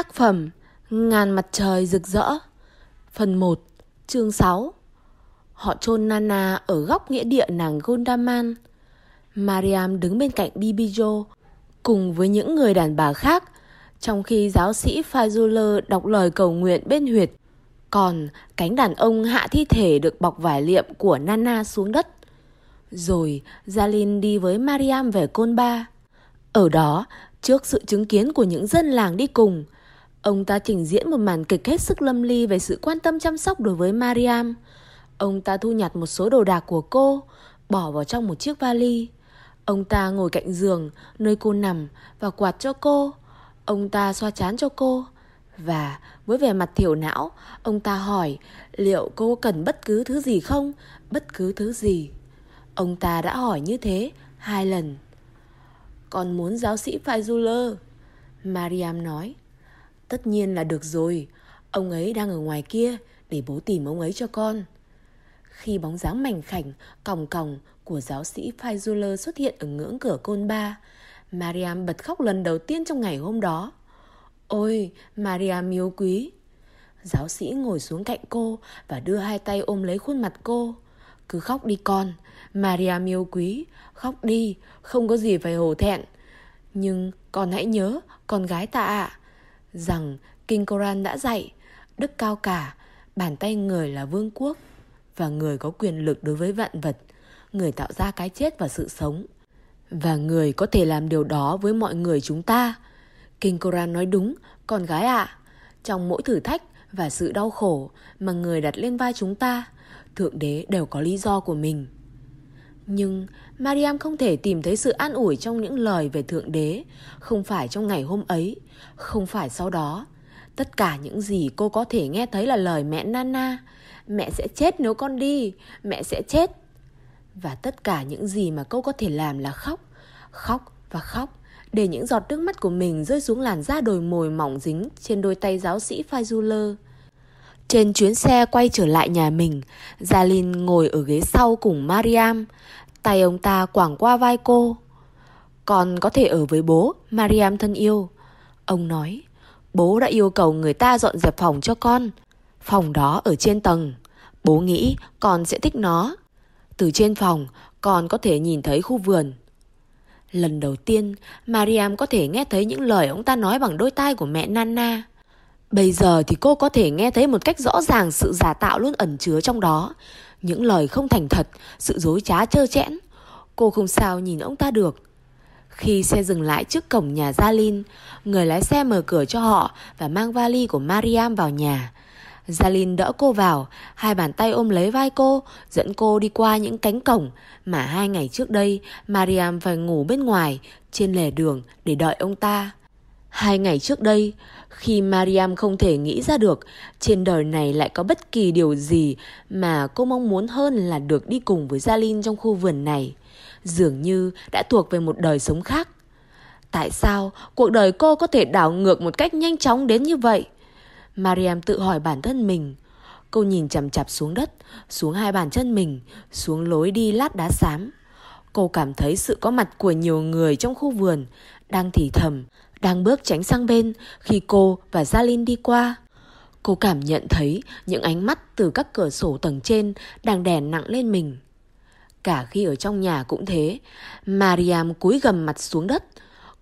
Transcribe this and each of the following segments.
Tác phẩm Ngàn mặt trời rực rỡ Phần 1 Chương 6 Họ chôn Nana ở góc nghĩa địa nàng Gondaman Mariam đứng bên cạnh Bibijo cùng với những người đàn bà khác trong khi giáo sĩ Fazullah đọc lời cầu nguyện bên huyệt. Còn cánh đàn ông hạ thi thể được bọc vải liệm của Nana xuống đất. Rồi Jalin đi với Mariam về Côn Ba. Ở đó, trước sự chứng kiến của những dân làng đi cùng, ông ta trình diễn một màn kịch hết sức lâm ly về sự quan tâm chăm sóc đối với Mariam. Ông ta thu nhặt một số đồ đạc của cô, bỏ vào trong một chiếc vali. Ông ta ngồi cạnh giường, nơi cô nằm và quạt cho cô. Ông ta xoa chán cho cô. Và với vẻ mặt thiểu não, ông ta hỏi liệu cô cần bất cứ thứ gì không? Bất cứ thứ gì. Ông ta đã hỏi như thế hai lần. Con muốn giáo sĩ Faizuller. Mariam nói. Tất nhiên là được rồi. Ông ấy đang ở ngoài kia để bố tìm ông ấy cho con. Khi bóng dáng mảnh khảnh, còng còng của giáo sĩ Faizuller xuất hiện ở ngưỡng cửa côn ba, Mariam bật khóc lần đầu tiên trong ngày hôm đó. Ôi, Mariam yêu quý! Giáo sĩ ngồi xuống cạnh cô và đưa hai tay ôm lấy khuôn mặt cô. Cứ khóc đi con, Mariam yêu quý, khóc đi, không có gì phải hổ thẹn. Nhưng con hãy nhớ, con gái ta ạ, rằng Kinh Koran đã dạy, đức cao cả, bàn tay người là vương quốc và người có quyền lực đối với vạn vật, người tạo ra cái chết và sự sống. Và người có thể làm điều đó với mọi người chúng ta. Kinh Koran nói đúng, con gái ạ. À, trong mỗi thử thách và sự đau khổ mà người đặt lên vai chúng ta, Thượng Đế đều có lý do của mình. Nhưng Mariam không thể tìm thấy sự an ủi trong những lời về Thượng Đế, không phải trong ngày hôm ấy, không phải sau đó. Tất cả những gì cô có thể nghe thấy là lời mẹ Nana. Mẹ sẽ chết nếu con đi, mẹ sẽ chết. Và tất cả những gì mà cô có thể làm là khóc, khóc và khóc để những giọt nước mắt của mình rơi xuống làn da đồi mồi mỏng dính trên đôi tay giáo sĩ Faizuller. Trên chuyến xe quay trở lại nhà mình, Jalin ngồi ở ghế sau cùng Mariam. Tay ông ta quảng qua vai cô. Con có thể ở với bố, Mariam thân yêu. Ông nói, bố đã yêu cầu người ta dọn dẹp phòng cho con. Phòng đó ở trên tầng. Bố nghĩ con sẽ thích nó. Từ trên phòng, con có thể nhìn thấy khu vườn. Lần đầu tiên, Mariam có thể nghe thấy những lời ông ta nói bằng đôi tai của mẹ Nana. Bây giờ thì cô có thể nghe thấy một cách rõ ràng sự giả tạo luôn ẩn chứa trong đó. Những lời không thành thật, sự dối trá trơ chẽn. Cô không sao nhìn ông ta được. Khi xe dừng lại trước cổng nhà Gia Linh, người lái xe mở cửa cho họ và mang vali của Mariam vào nhà. Gia Linh đỡ cô vào, hai bàn tay ôm lấy vai cô, dẫn cô đi qua những cánh cổng mà hai ngày trước đây Mariam phải ngủ bên ngoài trên lề đường để đợi ông ta. Hai ngày trước đây, khi Mariam không thể nghĩ ra được trên đời này lại có bất kỳ điều gì mà cô mong muốn hơn là được đi cùng với Jalin trong khu vườn này, dường như đã thuộc về một đời sống khác. Tại sao cuộc đời cô có thể đảo ngược một cách nhanh chóng đến như vậy? Mariam tự hỏi bản thân mình. Cô nhìn chằm chặp xuống đất, xuống hai bàn chân mình, xuống lối đi lát đá xám. Cô cảm thấy sự có mặt của nhiều người trong khu vườn, đang thì thầm, đang bước tránh sang bên khi cô và Gia Linh đi qua. Cô cảm nhận thấy những ánh mắt từ các cửa sổ tầng trên đang đèn nặng lên mình. Cả khi ở trong nhà cũng thế, Mariam cúi gầm mặt xuống đất.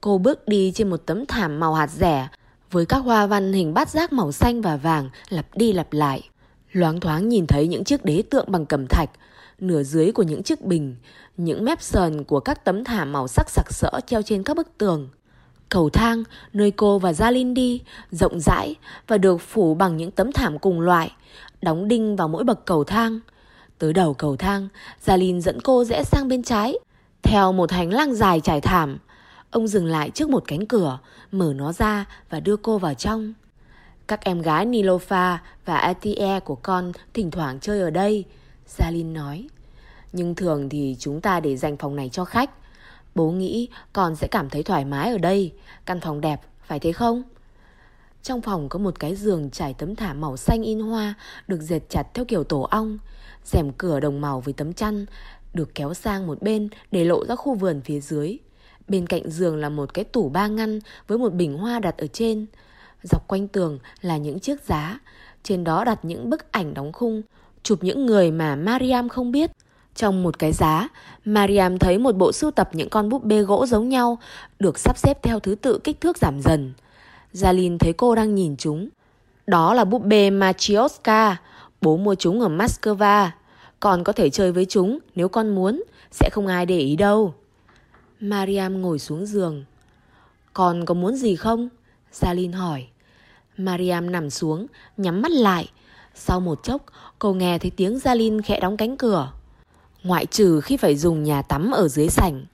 Cô bước đi trên một tấm thảm màu hạt rẻ với các hoa văn hình bát giác màu xanh và vàng lặp đi lặp lại. Loáng thoáng nhìn thấy những chiếc đế tượng bằng cẩm thạch, nửa dưới của những chiếc bình, những mép sờn của các tấm thảm màu sắc sặc sỡ treo trên các bức tường. Cầu thang nơi cô và Gia Linh đi, rộng rãi và được phủ bằng những tấm thảm cùng loại, đóng đinh vào mỗi bậc cầu thang. Tới đầu cầu thang, Gia Linh dẫn cô rẽ sang bên trái, theo một hành lang dài trải thảm. Ông dừng lại trước một cánh cửa, mở nó ra và đưa cô vào trong. Các em gái Nilofa và Atie của con thỉnh thoảng chơi ở đây, Jalin nói. Nhưng thường thì chúng ta để dành phòng này cho khách. Bố nghĩ con sẽ cảm thấy thoải mái ở đây, căn phòng đẹp, phải thế không? Trong phòng có một cái giường trải tấm thảm màu xanh in hoa được dệt chặt theo kiểu tổ ong. rèm cửa đồng màu với tấm chăn được kéo sang một bên để lộ ra khu vườn phía dưới. Bên cạnh giường là một cái tủ ba ngăn với một bình hoa đặt ở trên. Dọc quanh tường là những chiếc giá, trên đó đặt những bức ảnh đóng khung, chụp những người mà Mariam không biết. Trong một cái giá, Mariam thấy một bộ sưu tập những con búp bê gỗ giống nhau, được sắp xếp theo thứ tự kích thước giảm dần. Jalin thấy cô đang nhìn chúng. Đó là búp bê Machioska, bố mua chúng ở Moscow. Con có thể chơi với chúng nếu con muốn, sẽ không ai để ý đâu. Mariam ngồi xuống giường. Con có muốn gì không? Jalin hỏi. Mariam nằm xuống, nhắm mắt lại. Sau một chốc, cô nghe thấy tiếng Jalin khẽ đóng cánh cửa. Ngoại trừ khi phải dùng nhà tắm ở dưới sảnh.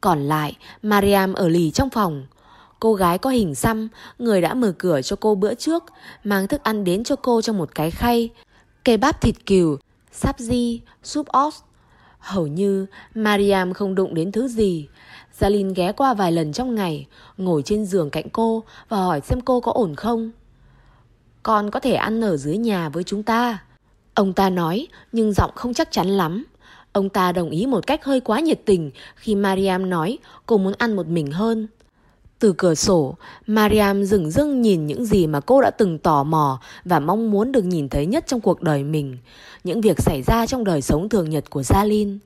Còn lại, Mariam ở lì trong phòng. Cô gái có hình xăm, người đã mở cửa cho cô bữa trước, mang thức ăn đến cho cô trong một cái khay. Cây bắp thịt cừu, sabzi, súp os. Hầu như Mariam không đụng đến thứ gì. Jalin ghé qua vài lần trong ngày, ngồi trên giường cạnh cô và hỏi xem cô có ổn không. Con có thể ăn ở dưới nhà với chúng ta. Ông ta nói, nhưng giọng không chắc chắn lắm. Ông ta đồng ý một cách hơi quá nhiệt tình khi Mariam nói cô muốn ăn một mình hơn. Từ cửa sổ, Mariam dừng dưng nhìn những gì mà cô đã từng tò mò và mong muốn được nhìn thấy nhất trong cuộc đời mình. Những việc xảy ra trong đời sống thường nhật của Jalin.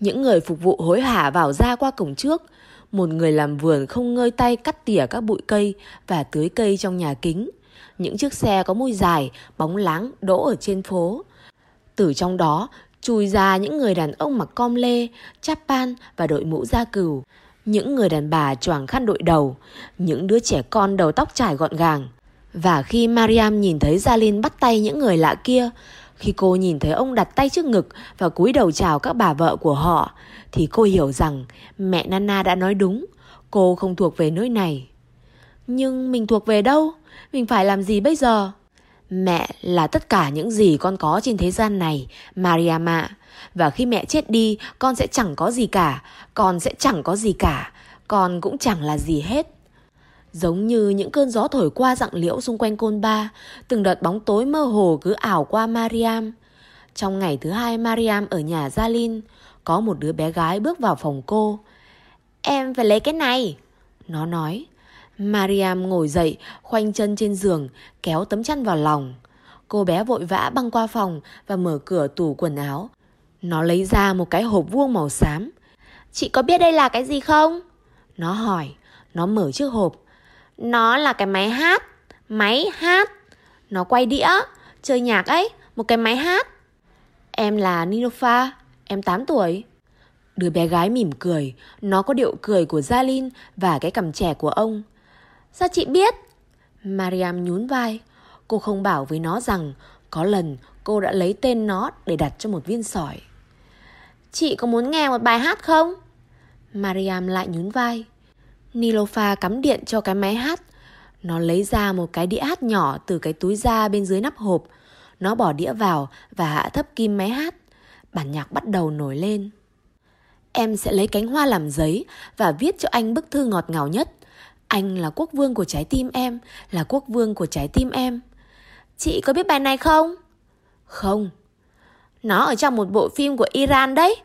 Những người phục vụ hối hả vào ra qua cổng trước. Một người làm vườn không ngơi tay cắt tỉa các bụi cây và tưới cây trong nhà kính. Những chiếc xe có môi dài, bóng láng đỗ ở trên phố. Từ trong đó, chùi ra những người đàn ông mặc com lê, chắp pan và đội mũ da cừu. Những người đàn bà choàng khăn đội đầu, những đứa trẻ con đầu tóc trải gọn gàng. Và khi Mariam nhìn thấy Jalin bắt tay những người lạ kia, khi cô nhìn thấy ông đặt tay trước ngực và cúi đầu chào các bà vợ của họ, thì cô hiểu rằng mẹ Nana đã nói đúng, cô không thuộc về nơi này. Nhưng mình thuộc về đâu? Mình phải làm gì bây giờ? Mẹ là tất cả những gì con có trên thế gian này, Mariam ạ. Và khi mẹ chết đi, con sẽ chẳng có gì cả. Con sẽ chẳng có gì cả. Con cũng chẳng là gì hết. Giống như những cơn gió thổi qua dặng liễu xung quanh côn ba, từng đợt bóng tối mơ hồ cứ ảo qua Mariam. Trong ngày thứ hai Mariam ở nhà Jalin, có một đứa bé gái bước vào phòng cô. Em phải lấy cái này. Nó nói. Mariam ngồi dậy, khoanh chân trên giường, kéo tấm chăn vào lòng. Cô bé vội vã băng qua phòng và mở cửa tủ quần áo. Nó lấy ra một cái hộp vuông màu xám. Chị có biết đây là cái gì không? Nó hỏi. Nó mở chiếc hộp. Nó là cái máy hát. Máy hát. Nó quay đĩa, chơi nhạc ấy, một cái máy hát. Em là Ninofa, em 8 tuổi. Đứa bé gái mỉm cười, nó có điệu cười của Jalin và cái cằm trẻ của ông. Sao chị biết? Mariam nhún vai. Cô không bảo với nó rằng có lần cô đã lấy tên nó để đặt cho một viên sỏi. Chị có muốn nghe một bài hát không? Mariam lại nhún vai. Nilofa cắm điện cho cái máy hát. Nó lấy ra một cái đĩa hát nhỏ từ cái túi da bên dưới nắp hộp. Nó bỏ đĩa vào và hạ thấp kim máy hát. Bản nhạc bắt đầu nổi lên. Em sẽ lấy cánh hoa làm giấy và viết cho anh bức thư ngọt ngào nhất. Anh là quốc vương của trái tim em, là quốc vương của trái tim em. Chị có biết bài này không? Không. Nó ở trong một bộ phim của Iran đấy.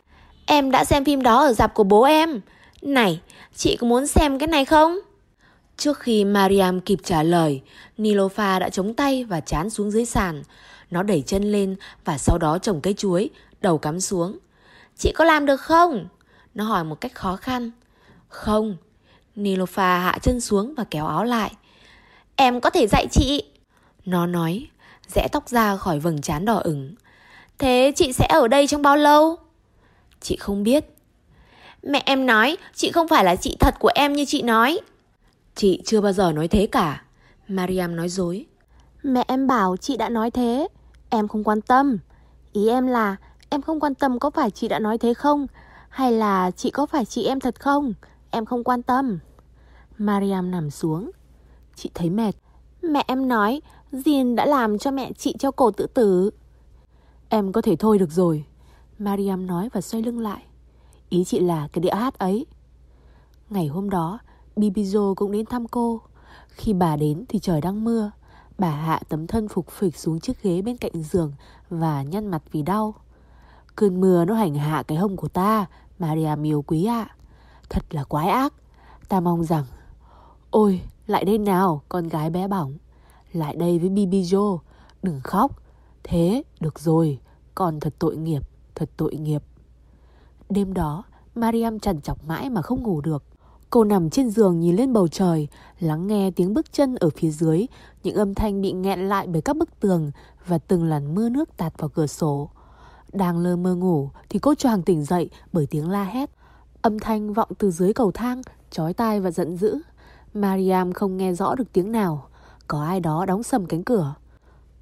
Em đã xem phim đó ở dạp của bố em. Này, chị có muốn xem cái này không? Trước khi Mariam kịp trả lời, Nilofa đã chống tay và chán xuống dưới sàn. Nó đẩy chân lên và sau đó trồng cây chuối, đầu cắm xuống. Chị có làm được không? Nó hỏi một cách khó khăn. Không. Nilofa hạ chân xuống và kéo áo lại. Em có thể dạy chị. Nó nói, rẽ tóc ra khỏi vầng trán đỏ ửng. Thế chị sẽ ở đây trong bao lâu? Chị không biết. Mẹ em nói chị không phải là chị thật của em như chị nói. Chị chưa bao giờ nói thế cả. Mariam nói dối. Mẹ em bảo chị đã nói thế. Em không quan tâm. Ý em là em không quan tâm có phải chị đã nói thế không? Hay là chị có phải chị em thật không? Em không quan tâm. Mariam nằm xuống. Chị thấy mệt. Mẹ em nói Jin đã làm cho mẹ chị treo cổ tự tử. Em có thể thôi được rồi. Mariam nói và xoay lưng lại. Ý chị là cái đĩa hát ấy. Ngày hôm đó, Bibizo cũng đến thăm cô. Khi bà đến thì trời đang mưa. Bà hạ tấm thân phục phịch xuống chiếc ghế bên cạnh giường và nhăn mặt vì đau. Cơn mưa nó hành hạ cái hông của ta, Mariam yêu quý ạ. Thật là quái ác. Ta mong rằng... Ôi, Lại đây nào, con gái bé bỏng. Lại đây với Bibi Jo. Đừng khóc. Thế, được rồi. Con thật tội nghiệp, thật tội nghiệp. Đêm đó, Mariam trằn chọc mãi mà không ngủ được. Cô nằm trên giường nhìn lên bầu trời, lắng nghe tiếng bước chân ở phía dưới, những âm thanh bị nghẹn lại bởi các bức tường và từng làn mưa nước tạt vào cửa sổ. Đang lơ mơ ngủ thì cô choàng tỉnh dậy bởi tiếng la hét. Âm thanh vọng từ dưới cầu thang, chói tai và giận dữ. Mariam không nghe rõ được tiếng nào. Có ai đó đóng sầm cánh cửa.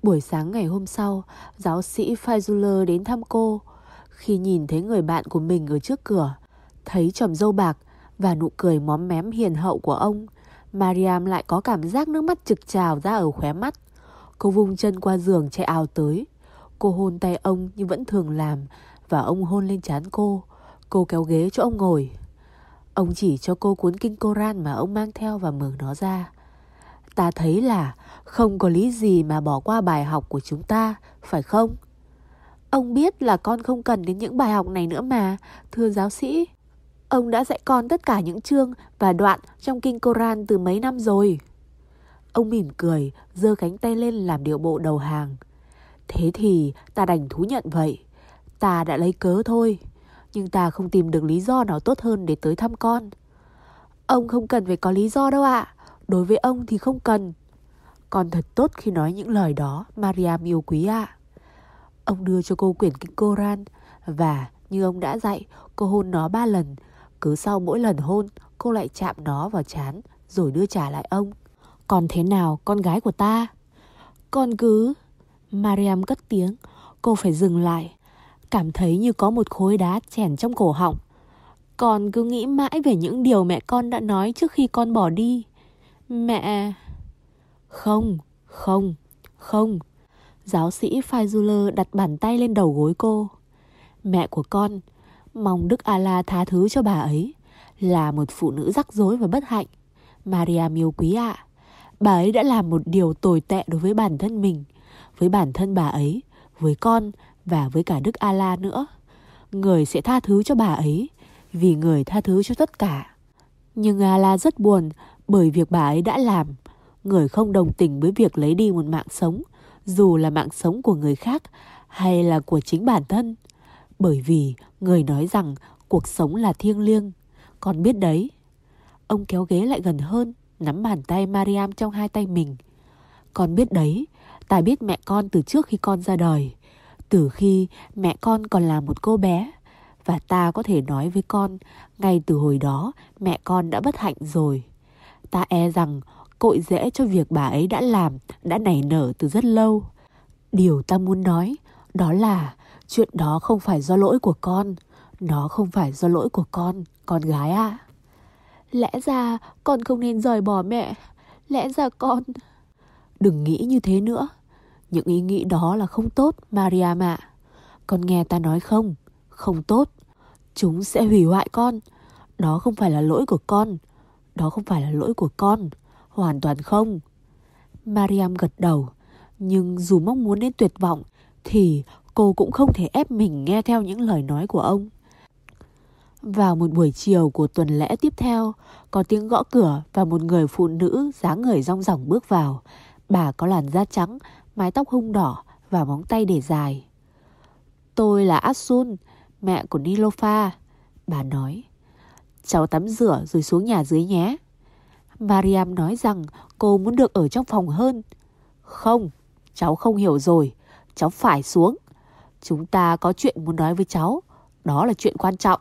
Buổi sáng ngày hôm sau, giáo sĩ Faizuller đến thăm cô. Khi nhìn thấy người bạn của mình ở trước cửa, thấy chòm dâu bạc và nụ cười móm mém hiền hậu của ông, Mariam lại có cảm giác nước mắt trực trào ra ở khóe mắt. Cô vung chân qua giường chạy ào tới. Cô hôn tay ông như vẫn thường làm và ông hôn lên trán cô. Cô kéo ghế cho ông ngồi. Ông chỉ cho cô cuốn kinh Koran mà ông mang theo và mở nó ra. Ta thấy là không có lý gì mà bỏ qua bài học của chúng ta, phải không? Ông biết là con không cần đến những bài học này nữa mà, thưa giáo sĩ. Ông đã dạy con tất cả những chương và đoạn trong kinh Koran từ mấy năm rồi. Ông mỉm cười, giơ cánh tay lên làm điệu bộ đầu hàng. Thế thì ta đành thú nhận vậy. Ta đã lấy cớ thôi. Nhưng ta không tìm được lý do nào tốt hơn để tới thăm con. Ông không cần phải có lý do đâu ạ. Đối với ông thì không cần. Con thật tốt khi nói những lời đó, Mariam yêu quý ạ. Ông đưa cho cô quyển kinh Koran và như ông đã dạy, cô hôn nó ba lần. Cứ sau mỗi lần hôn, cô lại chạm nó vào chán rồi đưa trả lại ông. Còn thế nào con gái của ta? Con cứ... Mariam cất tiếng, cô phải dừng lại. Cảm thấy như có một khối đá chèn trong cổ họng. Con cứ nghĩ mãi về những điều mẹ con đã nói trước khi con bỏ đi. Mẹ... Không, không, không. Giáo sĩ Faizuller đặt bàn tay lên đầu gối cô. Mẹ của con, mong Đức Ala tha thứ cho bà ấy. Là một phụ nữ rắc rối và bất hạnh. Maria yêu quý ạ. Bà ấy đã làm một điều tồi tệ đối với bản thân mình, với bản thân bà ấy, với con và với cả Đức ala nữa. Người sẽ tha thứ cho bà ấy, vì người tha thứ cho tất cả. Nhưng ala rất buồn bởi việc bà ấy đã làm. Người không đồng tình với việc lấy đi một mạng sống, dù là mạng sống của người khác hay là của chính bản thân. Bởi vì người nói rằng cuộc sống là thiêng liêng. Con biết đấy. Ông kéo ghế lại gần hơn, nắm bàn tay Mariam trong hai tay mình. Con biết đấy, ta biết mẹ con từ trước khi con ra đời. Từ khi mẹ con còn là một cô bé. Và ta có thể nói với con, ngay từ hồi đó mẹ con đã bất hạnh rồi. Ta e rằng cội rễ cho việc bà ấy đã làm đã nảy nở từ rất lâu. Điều ta muốn nói đó là chuyện đó không phải do lỗi của con. Nó không phải do lỗi của con, con gái ạ. À. Lẽ ra con không nên rời bỏ mẹ. Lẽ ra con... Đừng nghĩ như thế nữa. Những ý nghĩ đó là không tốt, Mariam ạ. Con nghe ta nói không? Không tốt. Chúng sẽ hủy hoại con. Đó không phải là lỗi của con. Đó không phải là lỗi của con. Hoàn toàn không. Mariam gật đầu. Nhưng dù mong muốn đến tuyệt vọng, thì cô cũng không thể ép mình nghe theo những lời nói của ông. Vào một buổi chiều của tuần lễ tiếp theo, có tiếng gõ cửa và một người phụ nữ dáng người rong ròng bước vào. Bà có làn da trắng, mái tóc hung đỏ và móng tay để dài. Tôi là Asun, mẹ của Nilofa. Bà nói, cháu tắm rửa rồi xuống nhà dưới nhé. Mariam nói rằng cô muốn được ở trong phòng hơn. Không, cháu không hiểu rồi, cháu phải xuống. Chúng ta có chuyện muốn nói với cháu, đó là chuyện quan trọng.